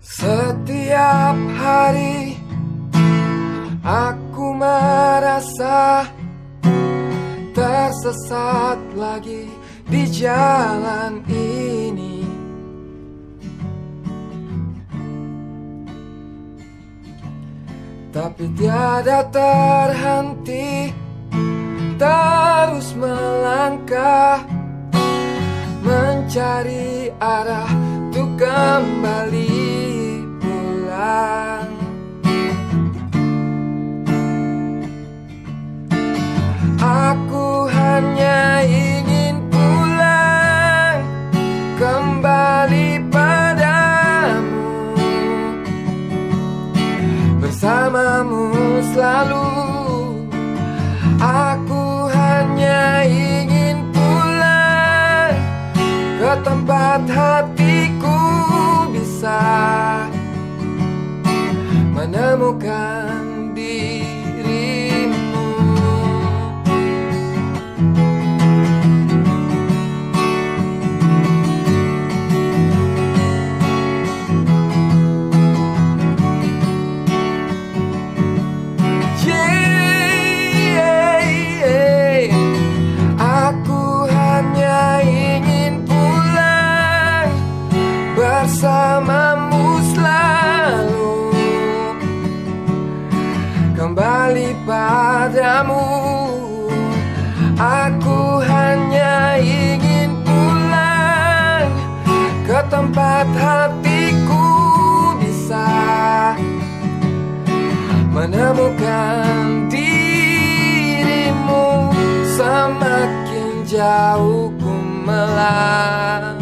Setiap hari aku merasa tersesat lagi di jalan ini. Tapi tiada terhenti Terus melangkah Mencari arah untuk kembali Bersamamu selalu. Aku hanya ingin pulang Ke tempat hatiku kembali padamu. Aku hanya ingin pulang ke tempat hatiku bisa menemukan dirimu semakin jauh ku melangkah